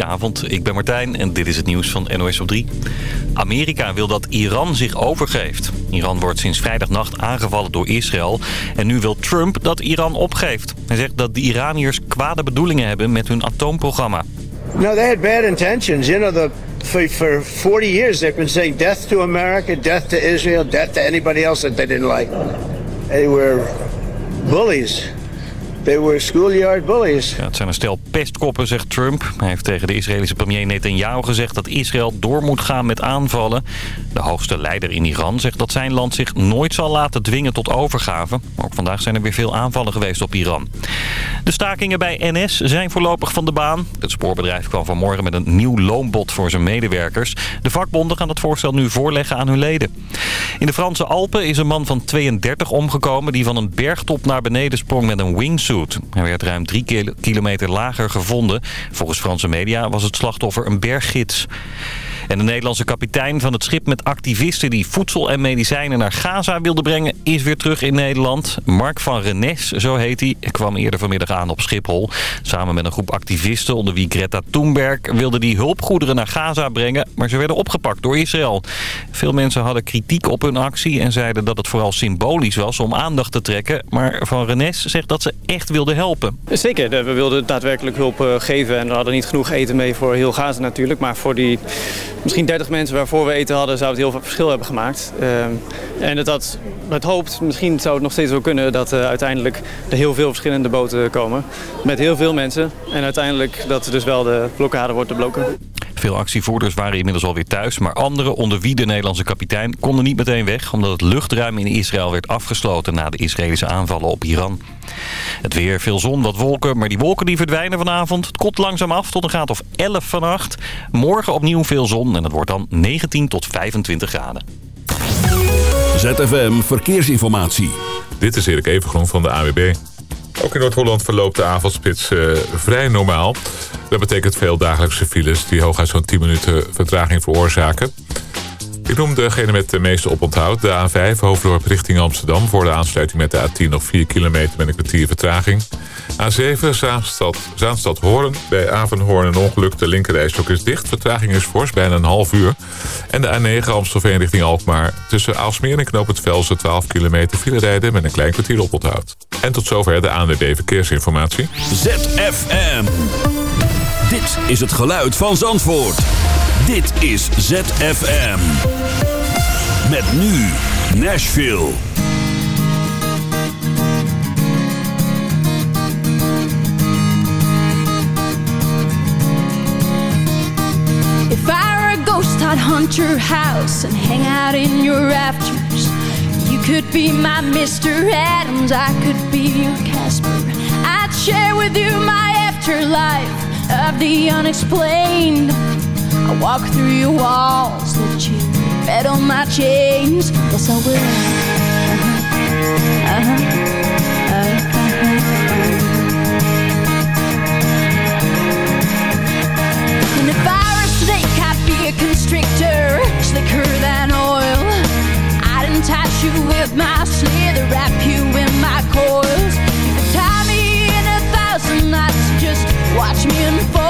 Goedenavond, ik ben Martijn en dit is het nieuws van NOS op 3. Amerika wil dat Iran zich overgeeft. Iran wordt sinds vrijdagnacht aangevallen door Israël. En nu wil Trump dat Iran opgeeft. Hij zegt dat de Iraniërs kwade bedoelingen hebben met hun atoomprogramma. No, they had bad intentions. You know, the, for, for 40 years they've been saying death to America, death to Israel, death to anybody else that they didn't like. They were bullies. They were schoolyard bullies. Ja, het zijn een stel pestkoppen, zegt Trump. Hij heeft tegen de Israëlische premier Netanyahu gezegd dat Israël door moet gaan met aanvallen. De hoogste leider in Iran zegt dat zijn land zich nooit zal laten dwingen tot overgave. Ook vandaag zijn er weer veel aanvallen geweest op Iran. De stakingen bij NS zijn voorlopig van de baan. Het spoorbedrijf kwam vanmorgen met een nieuw loonbod voor zijn medewerkers. De vakbonden gaan het voorstel nu voorleggen aan hun leden. In de Franse Alpen is een man van 32 omgekomen die van een bergtop naar beneden sprong met een wingsuit. Hij werd ruim drie kilometer lager gevonden. Volgens Franse media was het slachtoffer een berggids. En de Nederlandse kapitein van het schip met activisten die voedsel en medicijnen naar Gaza wilde brengen, is weer terug in Nederland. Mark van Renes, zo heet hij, kwam eerder vanmiddag aan op Schiphol. Samen met een groep activisten, onder wie Greta Thunberg, wilde die hulpgoederen naar Gaza brengen, maar ze werden opgepakt door Israël. Veel mensen hadden kritiek op hun actie en zeiden dat het vooral symbolisch was om aandacht te trekken. Maar Van Renes zegt dat ze echt wilden helpen. Zeker, we wilden daadwerkelijk hulp eh, geven en we hadden niet genoeg eten mee voor heel Gaza natuurlijk. Maar voor die misschien 30 mensen waarvoor we eten hadden, zou het heel veel verschil hebben gemaakt. Uh, en had het hoopt, misschien zou het nog steeds wel kunnen dat uh, uiteindelijk er heel veel verschillende boten komen. Met heel veel mensen. En uiteindelijk dat dus wel de blokkade wordt deblokken. Veel actievoerders waren inmiddels alweer thuis, maar anderen, onder wie de Nederlandse kapitein, konden niet meteen weg, omdat het luchtruim in Israël werd afgesloten na de Israëlische aanvallen op Iran. Het weer, veel zon, wat wolken, maar die wolken die verdwijnen vanavond. Het komt langzaam af tot een graad of 11 vannacht. Morgen opnieuw veel zon en het wordt dan 19 tot 25 graden. ZFM Verkeersinformatie. Dit is Erik Evengroen van de AWB. Ook in Noord-Holland verloopt de avondspits uh, vrij normaal. Dat betekent veel dagelijkse files die hooguit zo'n 10 minuten vertraging veroorzaken. Ik noem degene met de meeste oponthoud. De A5 Hoofddorp richting Amsterdam voor de aansluiting met de A10 nog 4 kilometer met een kwartier vertraging. A7 Zaanstad, Zaanstad Hoorn. Bij Avenhoorn een ongeluk. De linkerrijstok is dicht. Vertraging is fors, bijna een half uur. En de A9 Amstelveen richting Alkmaar. Tussen Aalsmeer en Knoop het Velsen 12 kilometer file rijden met een klein kwartier oponthoud. En tot zover de ANWB Verkeersinformatie. ZFM. Dit is het geluid van Zandvoort. Dit is ZFM. Met nu Nashville. If I were a ghost, I'd hunt your house and hang out in your rafters. You could be my Mr. Adams, I could be your Casper. I'd share with you my afterlife of the unexplained. I walk through your walls, let you bet on my chains. Yes, I will. Uh-huh. Uh-huh. Uh-huh. And if I were snake, I'd be a constrictor, slicker than oil. I'd entice you with my slither, wrap you in my coils. You could tie me in a thousand knots, just watch me unfold.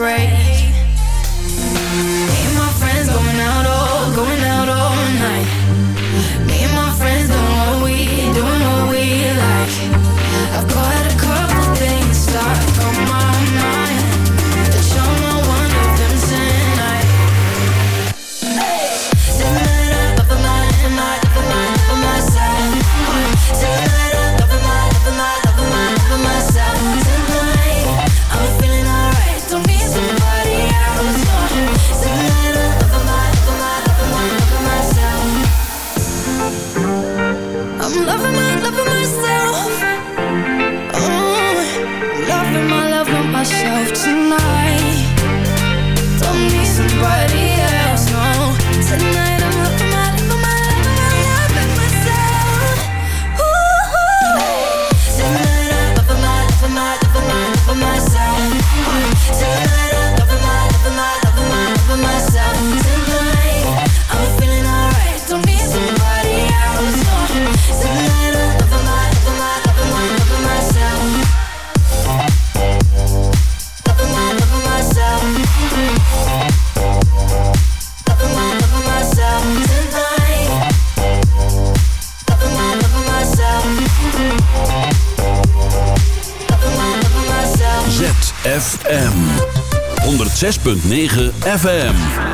Break. 6.9 FM.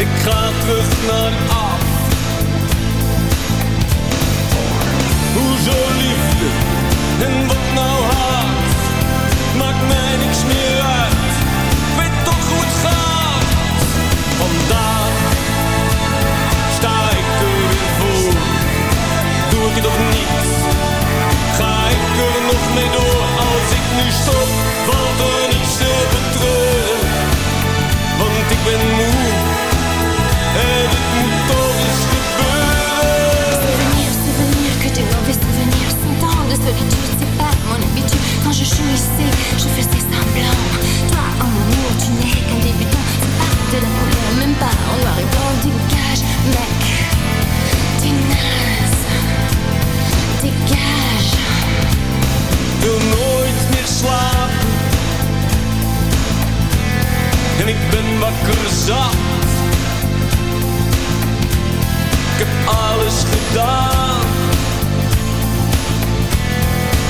Ik ga terug naar af. Hoezo liefde en wat nou haat? Maakt mij niks meer uit. Weet toch goed het gaat. Vandaag sta ik er voor. Doe ik het toch niet? Ga ik er nog mee door als ik nu stop? Wat sais, je faisais semblant. Toi, en mon amour, tu n'es qu'un débutant. C'est pas de la couleur, même pas en noir et blanc d'une cage, mec. T'es naze, dégage. Wil nooit meer slapen. En ik ben wakker zat. Ik heb alles gedaan.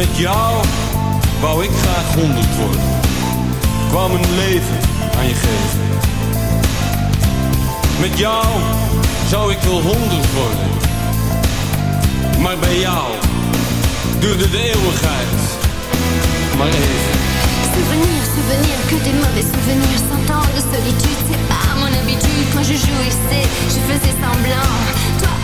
Met jou wou ik graag honderd worden. Kwam een leven aan je geven. Met jou zou ik wel honderd worden. Maar bij jou duurde de eeuwigheid maar even. Souvenir, souvenir, que des mauvais souvenirs Cent de solitude, c'est pas mon habitude Quand je jouissais, je faisais semblant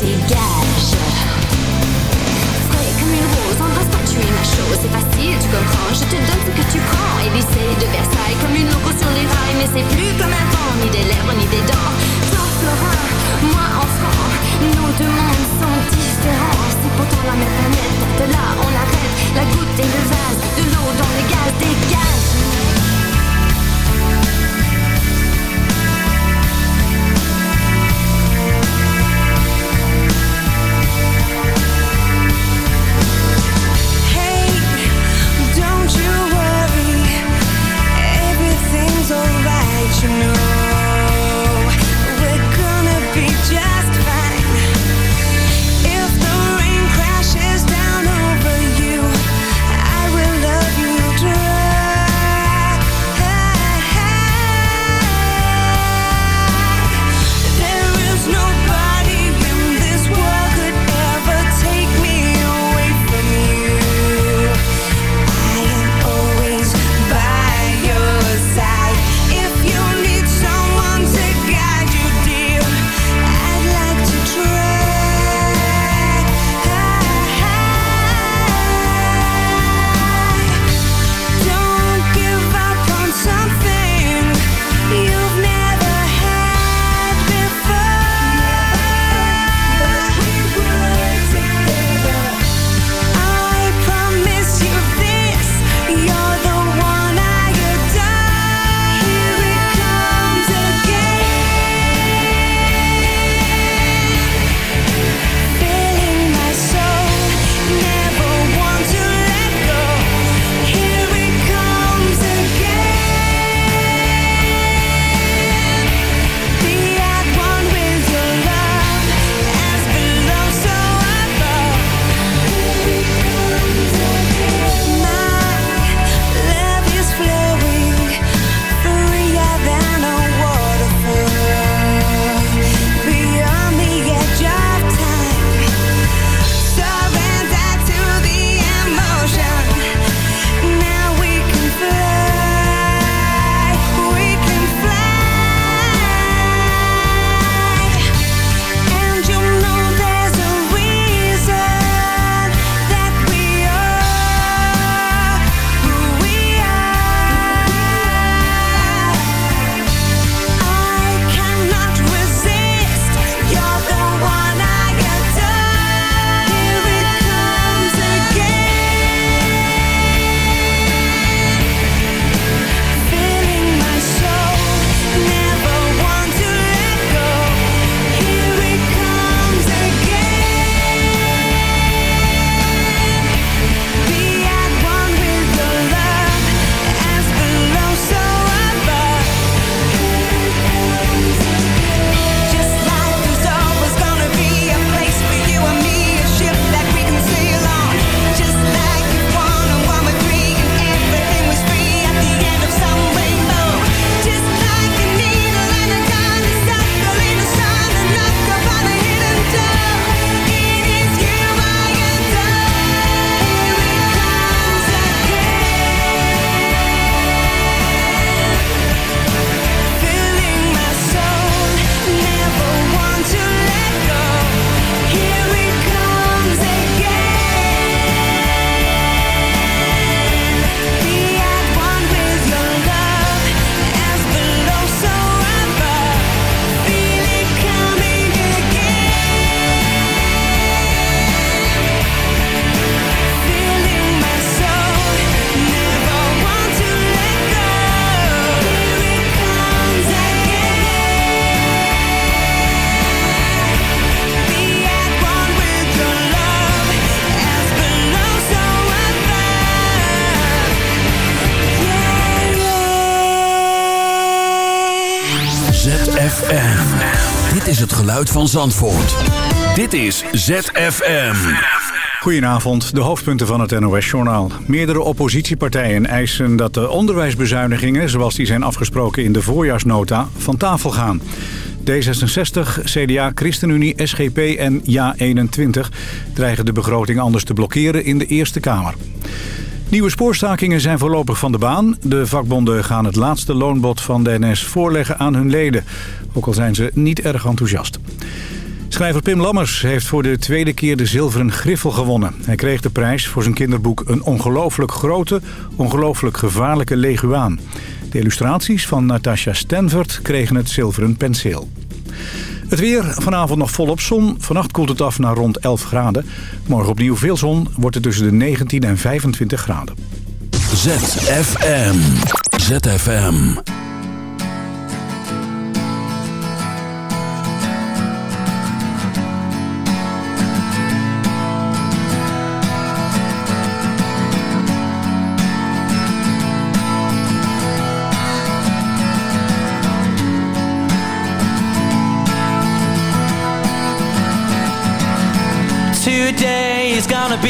Dégage Frais comme une rose, embrasse-moi, tu es ma chose C'est facile, tu comprends, je te donne ce que tu prends Élysée de Versailles, comme une loco sur les rails Mais c'est plus comme avant, ni des lèvres, ni des dents Toi, Florin, moi, enfant Nos deux mondes sont différents C'est pourtant la même planète De là, on arrête la goutte et le vase De l'eau dans les gaz, dégage alright, you know. Van Zandvoort. Dit is ZFM. Goedenavond, de hoofdpunten van het NOS-journaal. Meerdere oppositiepartijen eisen dat de onderwijsbezuinigingen... zoals die zijn afgesproken in de voorjaarsnota, van tafel gaan. D66, CDA, ChristenUnie, SGP en JA21 dreigen de begroting anders te blokkeren in de Eerste Kamer. Nieuwe spoorstakingen zijn voorlopig van de baan. De vakbonden gaan het laatste loonbod van de NS voorleggen aan hun leden. Ook al zijn ze niet erg enthousiast. Schrijver Pim Lammers heeft voor de tweede keer de Zilveren Griffel gewonnen. Hij kreeg de prijs voor zijn kinderboek Een ongelooflijk grote, ongelooflijk gevaarlijke leguaan. De illustraties van Natasha Stenvert kregen het zilveren penseel. Het weer, vanavond nog volop zon. Vannacht koelt het af naar rond 11 graden. Morgen opnieuw veel zon, wordt het tussen de 19 en 25 graden. ZFM. ZFM.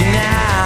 now.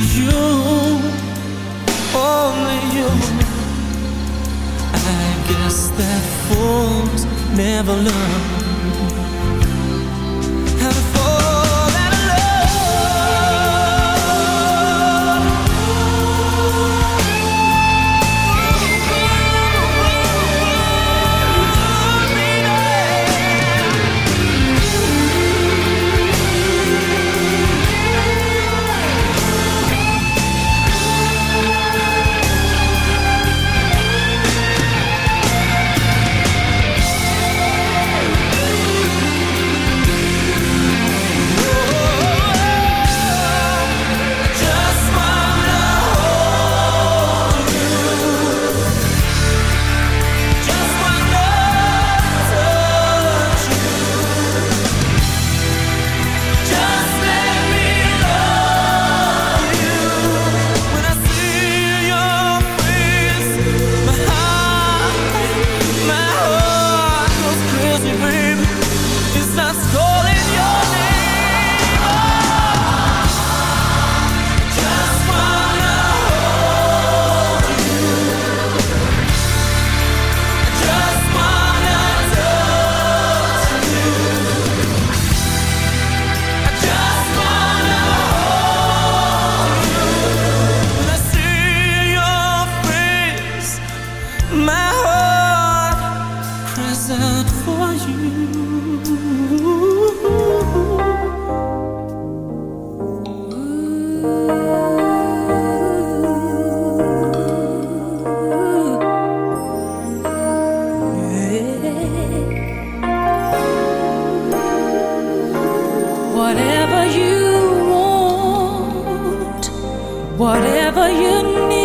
you, only you. I guess that fools never learn. Whatever you need.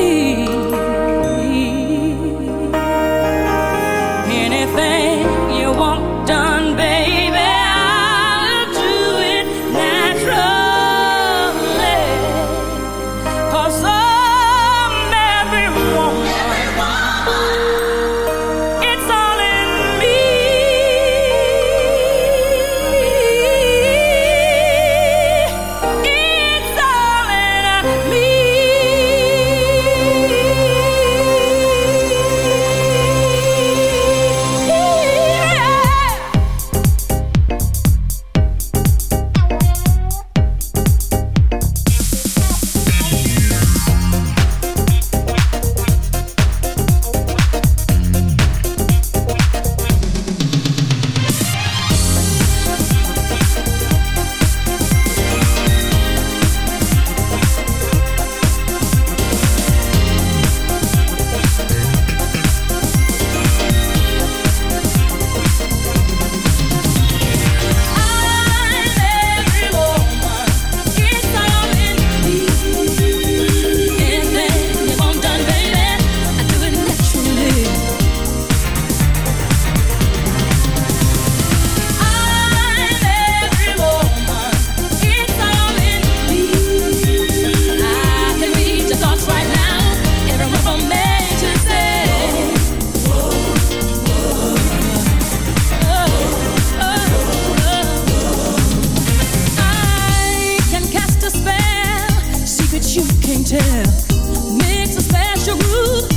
can't tell. Makes a special groove.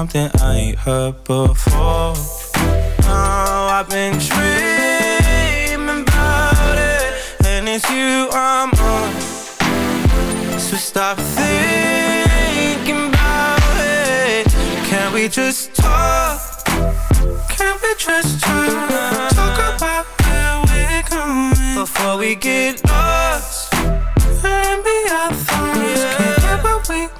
Something I ain't heard before. Oh, I've been dreaming about it, and it's you I'm on. So stop thinking about it. Can we just talk? Can we just talk? Talk about where we're going before we get lost. And be our thoughts. Can't get what we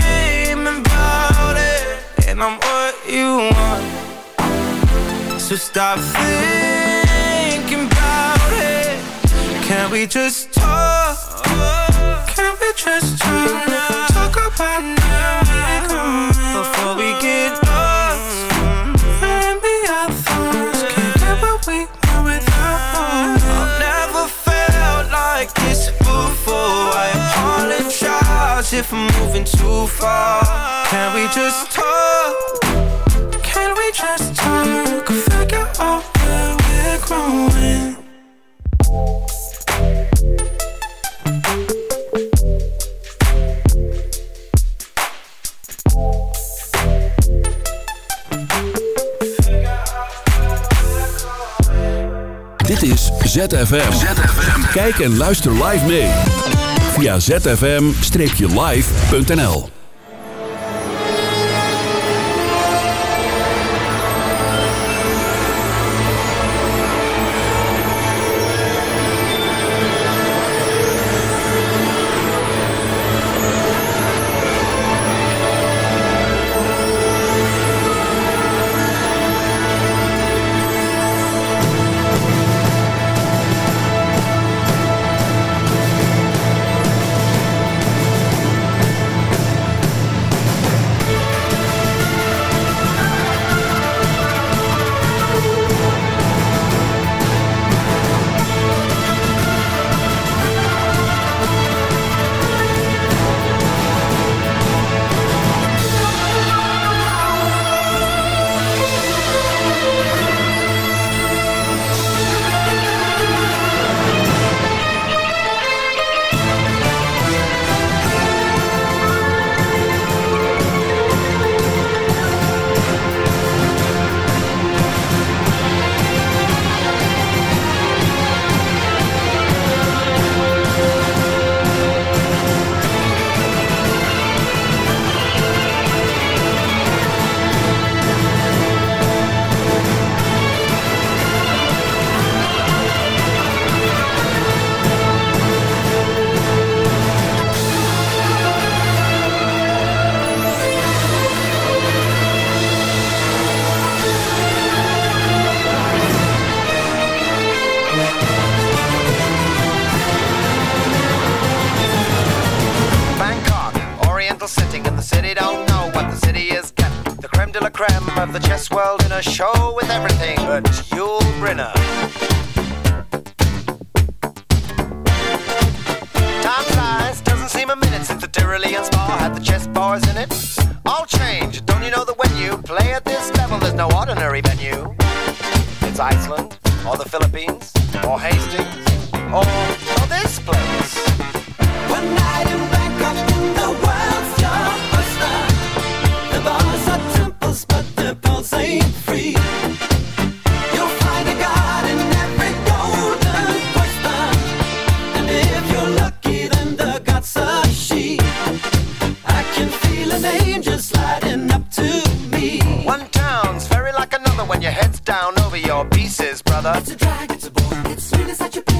and I'm what you want. So stop thinking about it. Can we just talk? Can we just talk? Talk about now before we get lost. And be our thoughts. Can't get what we if I'm moving too far. Can we just talk? Can we just talk? Figure out where we're growing. Dit is ZFM. Kijk en luister live mee. Via zfm-live.nl since Spa had the chess bars in it. All change, don't you know that when you play at this level, there's no ordinary venue? It's Iceland, or the Philippines, or Hastings, or,